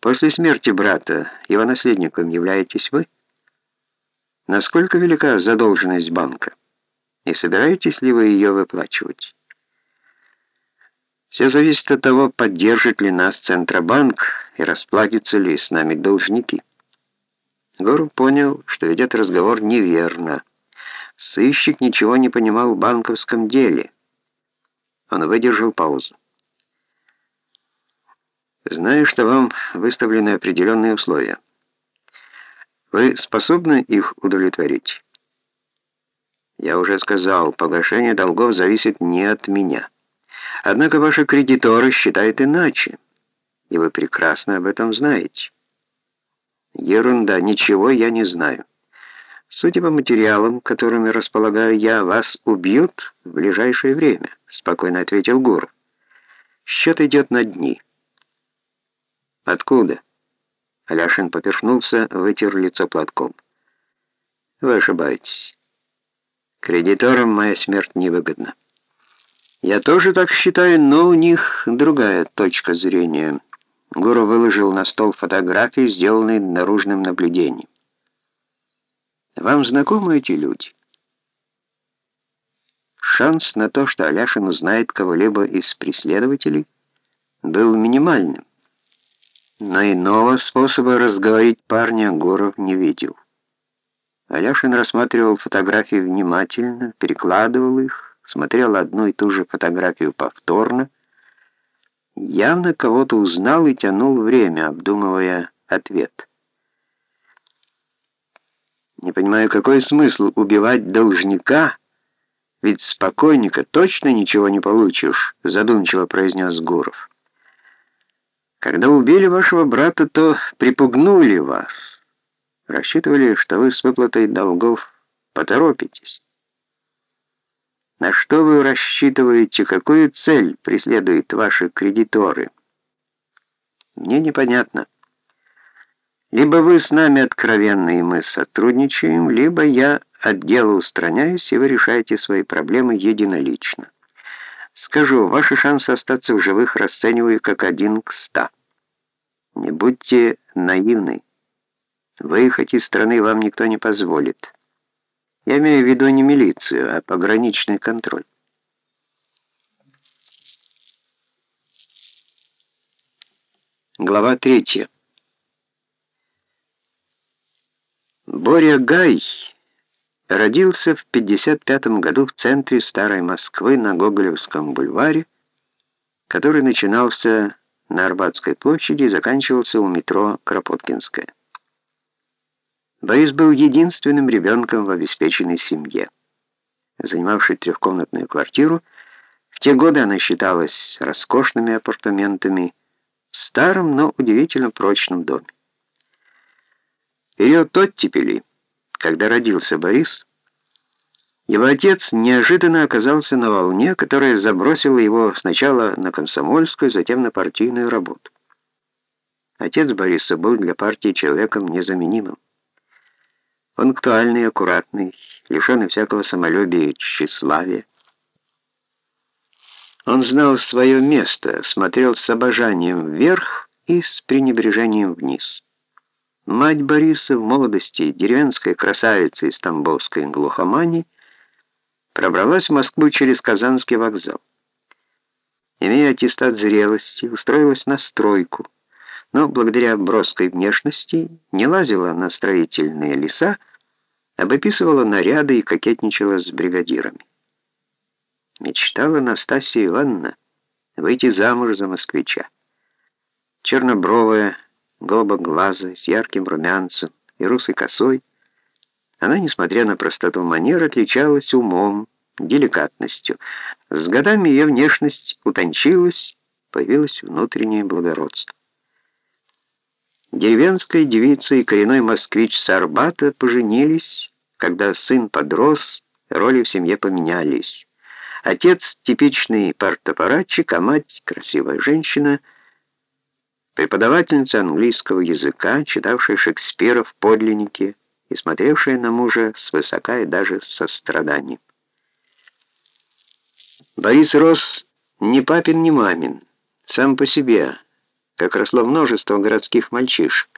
После смерти брата его наследником являетесь вы? Насколько велика задолженность банка? И собираетесь ли вы ее выплачивать? Все зависит от того, поддержит ли нас Центробанк и расплатятся ли с нами должники. Гору понял, что ведет разговор неверно. Сыщик ничего не понимал в банковском деле. Он выдержал паузу. Знаю, что вам выставлены определенные условия. Вы способны их удовлетворить? Я уже сказал, погашение долгов зависит не от меня. Однако ваши кредиторы считают иначе, и вы прекрасно об этом знаете. Ерунда, ничего я не знаю. Судя по материалам, которыми располагаю я, вас убьют в ближайшее время, спокойно ответил Гур. Счет идет на дни. Откуда? Аляшин поперхнулся, вытер лицо платком. Вы ошибаетесь. Кредиторам моя смерть невыгодна. Я тоже так считаю, но у них другая точка зрения. Гуру выложил на стол фотографии, сделанные наружным наблюдением. Вам знакомы эти люди? Шанс на то, что Аляшин узнает кого-либо из преследователей, был минимальным. Но иного способа разговорить парня Гуров не видел. Аляшин рассматривал фотографии внимательно, перекладывал их, смотрел одну и ту же фотографию повторно, явно кого-то узнал и тянул время, обдумывая ответ. Не понимаю, какой смысл убивать должника, ведь с покойника точно ничего не получишь, задумчиво произнес Гуров. Когда убили вашего брата, то припугнули вас. Рассчитывали, что вы с выплатой долгов поторопитесь. На что вы рассчитываете, какую цель преследуют ваши кредиторы? Мне непонятно. Либо вы с нами откровенны, и мы сотрудничаем, либо я от дела устраняюсь, и вы решаете свои проблемы единолично. Скажу, ваши шансы остаться в живых расцениваю как один к ста. Не будьте наивны. Выехать из страны вам никто не позволит. Я имею в виду не милицию, а пограничный контроль. Глава третья. Боря Гай родился в 55 году в центре Старой Москвы на Гоголевском бульваре, который начинался на Арбатской площади и заканчивался у метро Кропоткинская. Борис был единственным ребенком в обеспеченной семье. Занимавший трехкомнатную квартиру, в те годы она считалась роскошными апартаментами в старом, но удивительно прочном доме. Ее оттепели, когда родился Борис, его отец неожиданно оказался на волне, которая забросила его сначала на комсомольскую, затем на партийную работу. Отец Бориса был для партии человеком незаменимым. Пунктуальный, аккуратный, лишенный всякого самолюбия и тщеславия. Он знал свое место, смотрел с обожанием вверх и с пренебрежением вниз. Мать Бориса в молодости, деревенская красавица из Тамбовской глухомани, пробралась в Москву через Казанский вокзал. Имея аттестат зрелости, устроилась на стройку, но благодаря броской внешности не лазила на строительные леса, а выписывала наряды и кокетничала с бригадирами. Мечтала Настасья Ивановна выйти замуж за москвича. Чернобровая, голубоглазая, с ярким румянцем и русой косой, она, несмотря на простоту манер, отличалась умом, деликатностью. С годами ее внешность утончилась, появилось внутреннее благородство. Деревенская девица и коренной москвич Сарбата поженились, когда сын подрос, роли в семье поменялись. Отец — типичный партапаратчик, а мать — красивая женщина, преподавательница английского языка, читавшая Шекспира в подлиннике и смотревшая на мужа свысока и даже со страданием. Борис рос ни папин, ни мамин, сам по себе, как росло множество городских мальчишек.